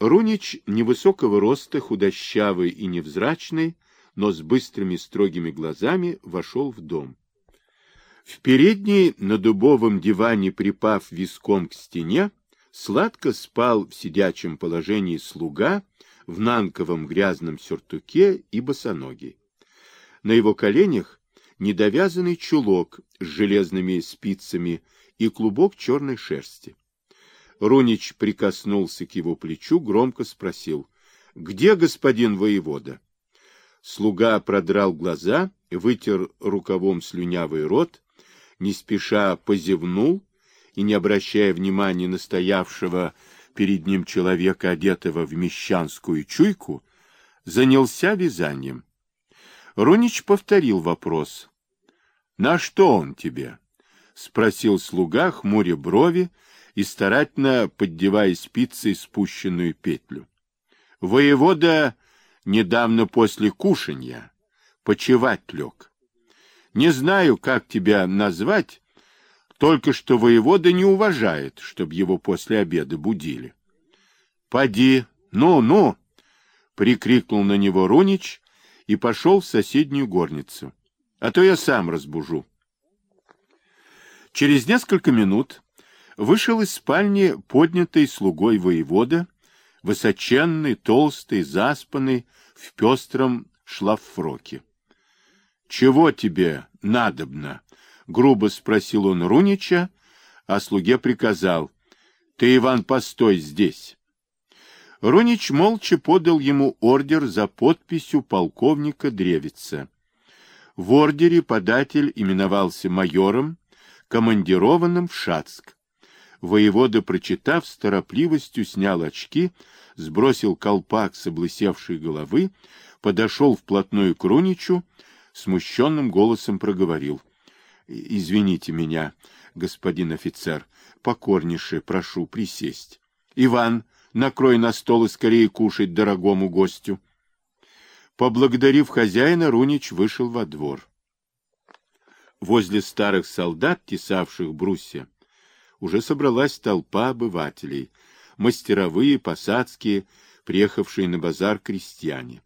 Рунич невысокого роста, худощавый и невзрачный, но с быстрыми строгими глазами, вошел в дом. В передней на дубовом диване, припав виском к стене, сладко спал в сидячем положении слуга в нанковом грязном сюртуке и босоногий. На его коленях недовязанный чулок с железными спицами и клубок черной шерсти. Рунич прикоснулся к его плечу, громко спросил, «Где господин воевода?» Слуга продрал глаза, вытер рукавом слюнявый рот, не спеша позевнул и, не обращая внимания на стоявшего перед ним человека, одетого в мещанскую чуйку, занялся вязанием. Рунич повторил вопрос. — На что он тебе? — спросил слуга, хмуря брови и старательно поддевая спицей спущенную петлю. — Воевода недавно после кушанья почевать лег. Не знаю, как тебя назвать, только что воевода не уважает, чтобы его после обеда будили. — Поди, ну-ну! — прикрикнул на него Рунич и пошел в соседнюю горницу. — А то я сам разбужу. Через несколько минут вышел из спальни поднятый слугой воевода, высоченный, толстый, заспанный, в пестром шлафроке. — Чего тебе надобно? грубо спросил он Рунича, а слуге приказал, «Ты, Иван, постой здесь». Рунич молча подал ему ордер за подписью полковника Древица. В ордере податель именовался майором, командированным в Шацк. Воевода, прочитав, с торопливостью снял очки, сбросил колпак с облысевшей головы, подошел вплотную к Руничу, смущенным голосом проговорил. Извините меня, господин офицер, покорнейше прошу присесть. Иван, накрой на стол и скорее кушать дорогому гостю. Поблагодарив хозяина, Рунич вышел во двор. Возле старых солдат, тесавших брусья, уже собралась толпа обывателей, мастеровые, посадские, приехавшие на базар крестьяне.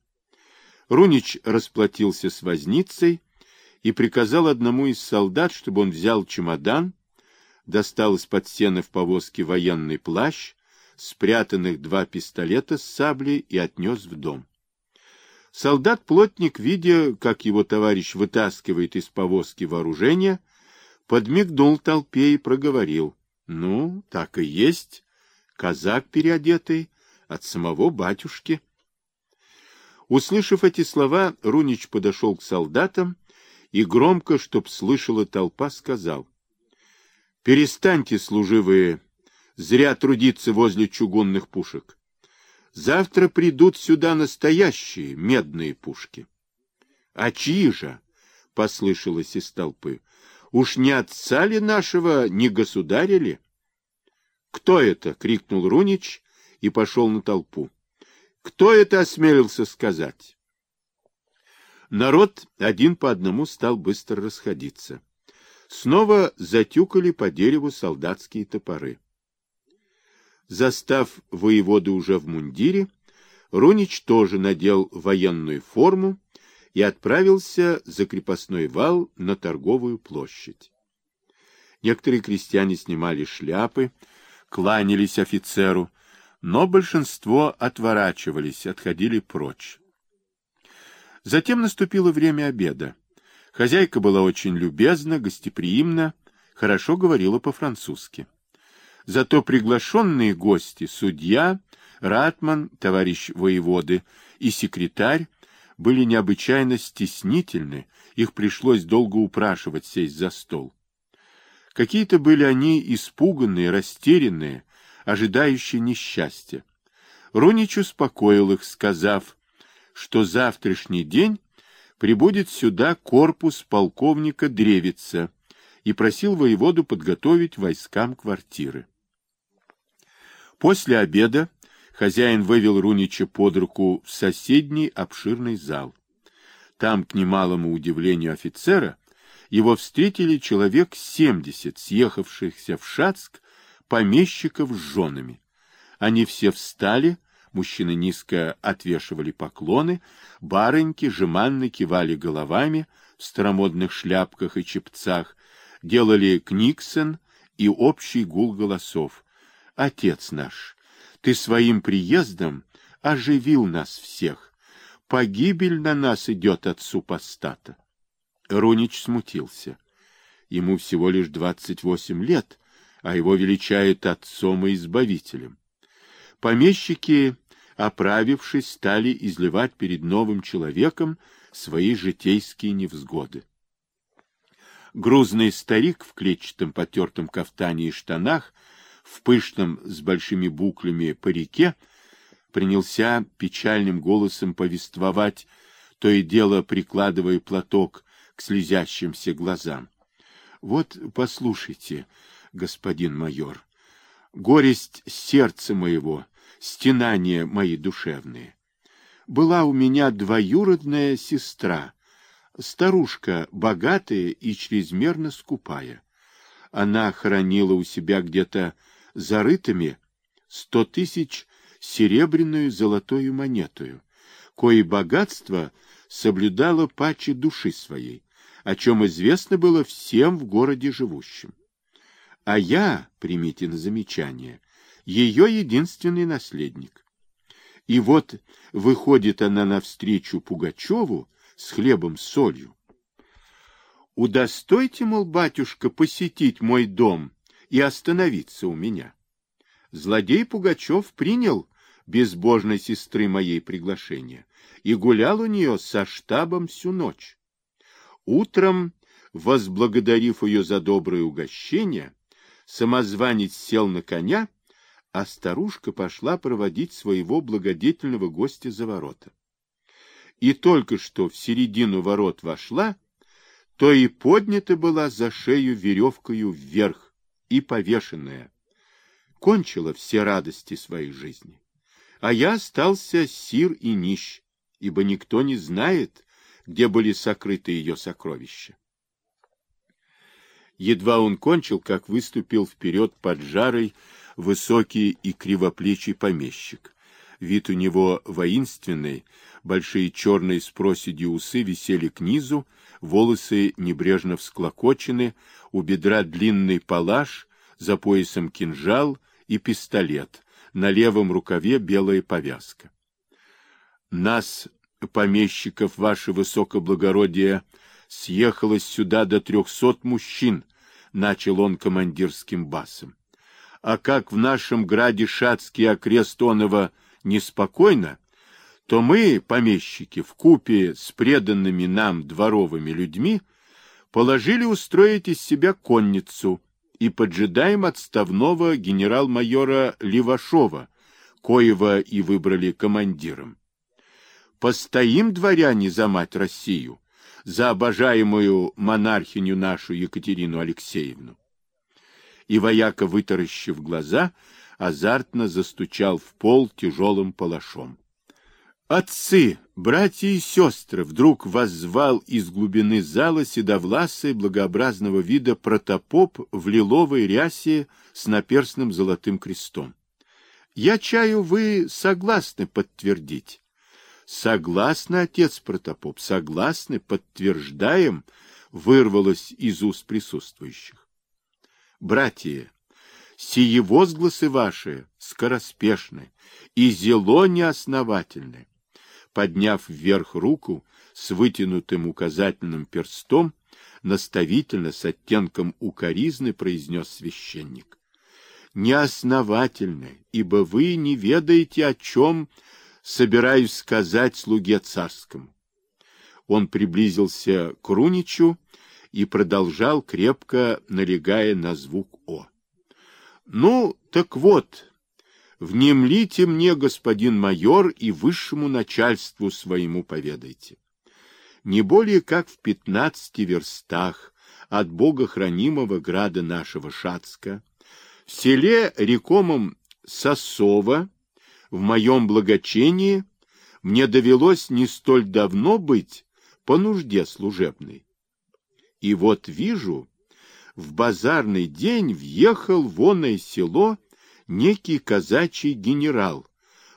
Рунич расплатился с возницей, и приказал одному из солдат, чтобы он взял чемодан, достал из-под сена в повозке военный плащ, спрятанных два пистолета с саблей и отнес в дом. Солдат-плотник, видя, как его товарищ вытаскивает из повозки вооружение, подмигнул толпе и проговорил. — Ну, так и есть, казак переодетый от самого батюшки. Услышав эти слова, Рунич подошел к солдатам и громко, чтоб слышала толпа, сказал. — Перестаньте, служивые, зря трудиться возле чугунных пушек. Завтра придут сюда настоящие медные пушки. — А чьи же? — послышалось из толпы. — Уж не отца ли нашего, не государя ли? — Кто это? — крикнул Рунич и пошел на толпу. — Кто это осмелился сказать? Народ один по одному стал быстро расходиться. Снова затюкали по дереву солдатские топоры. Застав воеводу уже в мундире, Рунич тоже надел военную форму и отправился за крепостной вал на торговую площадь. Некоторые крестьяне снимали шляпы, кланялись офицеру, но большинство отворачивались, отходили прочь. Затем наступило время обеда. Хозяйка была очень любезна, гостеприимна, хорошо говорила по-французски. Зато приглашенные гости, судья, ратман, товарищ воеводы и секретарь, были необычайно стеснительны, их пришлось долго упрашивать сесть за стол. Какие-то были они испуганные, растерянные, ожидающие несчастья. Рунич успокоил их, сказав, что завтрашний день прибудет сюда корпус полковника Древица и просил воеводу подготовить войскам квартиры. После обеда хозяин вывел Рунича под руку в соседний обширный зал. Там, к немалому удивлению офицера, его встретили человек семьдесят, съехавшихся в Шацк, помещиков с женами. Они все встали, Мужчины низко отвешивали поклоны, барыньки жеманно кивали головами в старомодных шляпках и чепцах, делали книксон и общий гул голосов. Отец наш, ты своим приездом оживил нас всех. Погибель на нас идет от супостата. Рунич смутился. Ему всего лишь двадцать восемь лет, а его величают отцом и избавителем. Помещики, оправившись, стали изливать перед новым человеком свои житейские невзгоды. Грузный старик в клетчатом потертом кафтане и штанах, в пышном с большими буклями парике, принялся печальным голосом повествовать, то и дело прикладывая платок к слезящимся глазам. Вот послушайте, господин майор, горесть сердца моего, стенания мои душевные. Была у меня двоюродная сестра, старушка богатая и чрезмерно скупая. Она хранила у себя где-то зарытыми сто тысяч серебряную золотую монетую, кое богатство соблюдало паче души своей о чем известно было всем в городе живущим. А я, примите на замечание, ее единственный наследник. И вот выходит она навстречу Пугачеву с хлебом с солью. Удостойте, мол, батюшка, посетить мой дом и остановиться у меня. Злодей Пугачев принял безбожной сестры моей приглашение и гулял у нее со штабом всю ночь. Утром, возблагодарив ее за доброе угощение, самозванец сел на коня, а старушка пошла проводить своего благодетельного гостя за ворота. И только что в середину ворот вошла, то и поднята была за шею веревкою вверх и повешенная. Кончила все радости своей жизни. А я остался сир и нищ, ибо никто не знает, где были сокрыты ее сокровища. Едва он кончил, как выступил вперед поджарый, высокий и кривоплечий помещик. Вид у него воинственный, большие черные с проседью усы висели к низу, волосы небрежно всклокочены, у бедра длинный палаш, за поясом кинжал и пистолет, на левом рукаве белая повязка. Нас помещиков, ваше высокоблагородие, съехалось сюда до трехсот мужчин, — начал он командирским басом. А как в нашем граде Шацкий окрест Онова неспокойно, то мы, помещики, в купе с преданными нам дворовыми людьми, положили устроить из себя конницу и поджидаем отставного генерал-майора Левашова, коего и выбрали командиром. Постоим, дворяне, за мать Россию, за обожаемую монархиню нашу Екатерину Алексеевну. И вояка, вытаращив глаза, азартно застучал в пол тяжелым палашом. Отцы, братья и сестры, вдруг воззвал из глубины зала седовласый благообразного вида протопоп в лиловой рясе с наперстным золотым крестом. Я чаю, вы согласны подтвердить. Согласны, отец протопоп, согласны, подтверждаем, вырвалось из уст присутствующих. Братья, сие возгласы ваши скороспешны и зело неосновательны. Подняв вверх руку с вытянутым указательным перстом, наставительно с оттенком укоризны произнес священник. Неосновательны, ибо вы не ведаете, о чем собираюсь сказать слуге царскому. Он приблизился к Руничу и продолжал, крепко налегая на звук О. Ну, так вот, внемлите мне, господин майор, и высшему начальству своему поведайте. Не более как в пятнадцати верстах от бога хранимого града нашего Шацка, в селе рекомом Сосова, в моем благочении мне довелось не столь давно быть по нужде служебной. И вот вижу, в базарный день въехал в оное село некий казачий генерал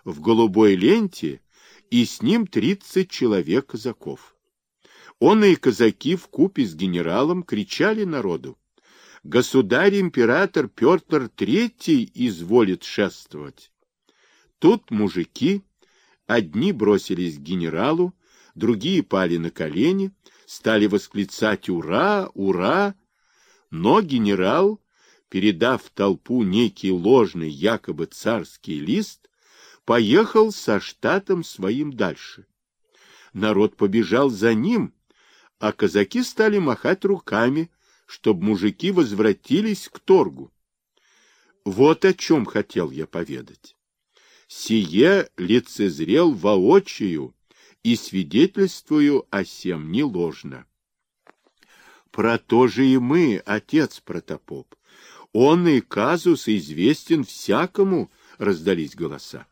в голубой ленте, и с ним тридцать человек казаков. Он и казаки в купе с генералом кричали народу. Государь-император Петр Третий изволит шествовать. Тут мужики, одни бросились к генералу, другие пали на колени, стали восклицать «Ура! Ура!», но генерал, передав толпу некий ложный, якобы царский лист, поехал со штатом своим дальше. Народ побежал за ним, а казаки стали махать руками, чтобы мужики возвратились к торгу. Вот о чем хотел я поведать. Сие лицезрел воочию и свидетельствую о сем не ложно. Про то же и мы, отец протопоп. Он и казус известен всякому, раздались голоса.